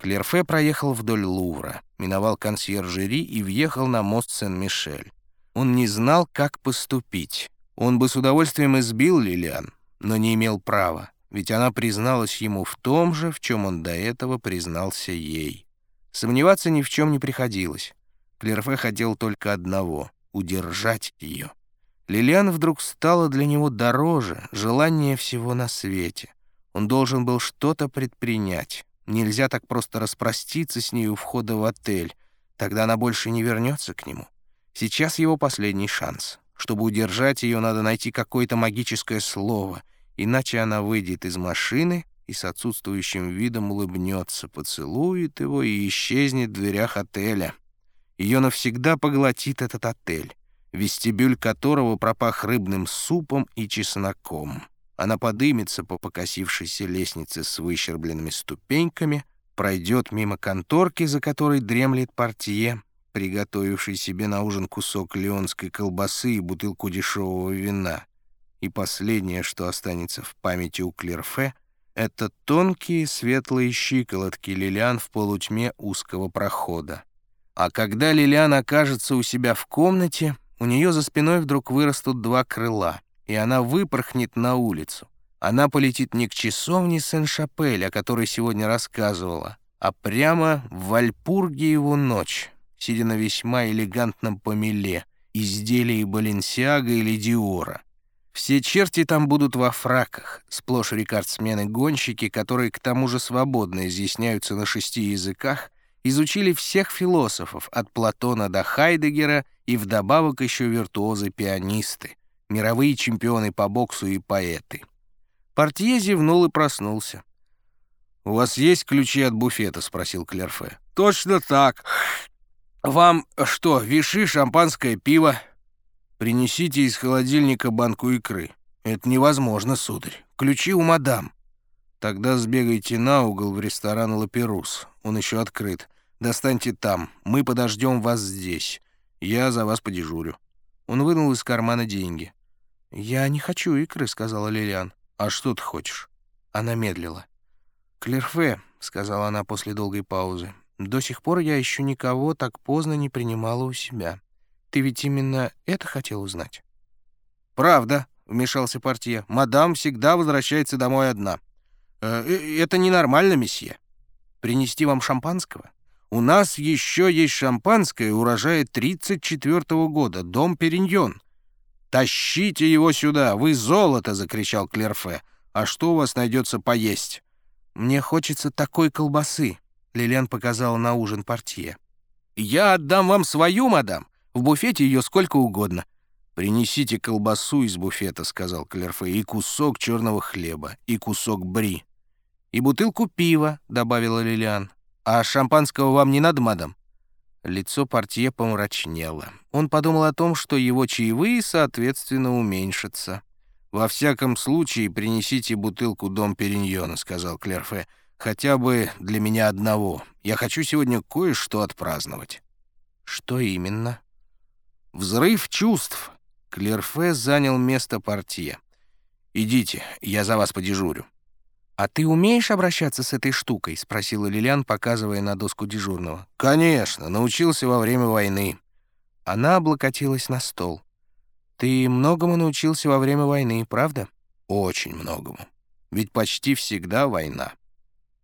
Клерфе проехал вдоль Лувра, миновал консьержери и въехал на мост Сен-Мишель. Он не знал, как поступить. Он бы с удовольствием избил Лилиан, но не имел права, ведь она призналась ему в том же, в чем он до этого признался ей. Сомневаться ни в чем не приходилось. Клерфе хотел только одного — удержать ее. Лилиан вдруг стала для него дороже, желание всего на свете. Он должен был что-то предпринять. Нельзя так просто распроститься с ней у входа в отель. Тогда она больше не вернется к нему. Сейчас его последний шанс. Чтобы удержать ее, надо найти какое-то магическое слово, иначе она выйдет из машины и с отсутствующим видом улыбнется, поцелует его и исчезнет в дверях отеля. Ее навсегда поглотит этот отель, вестибюль которого пропах рыбным супом и чесноком. Она подымется по покосившейся лестнице с выщербленными ступеньками, пройдет мимо конторки, за которой дремлет портье, приготовивший себе на ужин кусок леонской колбасы и бутылку дешевого вина. И последнее, что останется в памяти у Клерфе, это тонкие светлые щиколотки Лилиан в полутьме узкого прохода. А когда Лилиан окажется у себя в комнате, у нее за спиной вдруг вырастут два крыла — и она выпорхнет на улицу. Она полетит не к часовне Сен-Шапель, о которой сегодня рассказывала, а прямо в Вальпургиеву ночь, сидя на весьма элегантном помеле, изделии Баленсиага или Диора. Все черти там будут во фраках, сплошь рекордсмены-гонщики, которые к тому же свободно изъясняются на шести языках, изучили всех философов, от Платона до Хайдегера, и вдобавок еще виртуозы-пианисты мировые чемпионы по боксу и поэты. Портье зевнул и проснулся. «У вас есть ключи от буфета?» — спросил Клерфе. «Точно так. Вам что, виши, шампанское, пиво?» «Принесите из холодильника банку икры». «Это невозможно, сударь. Ключи у мадам». «Тогда сбегайте на угол в ресторан «Лаперус». Он еще открыт. Достаньте там. Мы подождем вас здесь. Я за вас подежурю». Он вынул из кармана деньги. «Я не хочу икры», — сказала Лилиан. «А что ты хочешь?» Она медлила. «Клерфе», — сказала она после долгой паузы, — «до сих пор я еще никого так поздно не принимала у себя. Ты ведь именно это хотел узнать?» «Правда», — вмешался портье. «Мадам всегда возвращается домой одна». «Э, э «Это ненормально, месье. Принести вам шампанского?» «У нас еще есть шампанское урожая 34-го года, дом Периньон». «Тащите его сюда! Вы золото!» — закричал Клерфе. «А что у вас найдется поесть?» «Мне хочется такой колбасы», — Лилиан показала на ужин портье. «Я отдам вам свою, мадам. В буфете ее сколько угодно». «Принесите колбасу из буфета», — сказал Клерфе, «и кусок черного хлеба, и кусок бри». «И бутылку пива», — добавила Лилиан. «А шампанского вам не надо, мадам?» Лицо портье помрачнело. Он подумал о том, что его чаевые, соответственно, уменьшатся. «Во всяком случае, принесите бутылку дом Периньона», — сказал Клерфе. «Хотя бы для меня одного. Я хочу сегодня кое-что отпраздновать». «Что именно?» «Взрыв чувств». Клерфе занял место портье. «Идите, я за вас подежурю». «А ты умеешь обращаться с этой штукой?» — спросила Лилиан, показывая на доску дежурного. «Конечно, научился во время войны». Она облокотилась на стол. «Ты многому научился во время войны, правда?» «Очень многому. Ведь почти всегда война».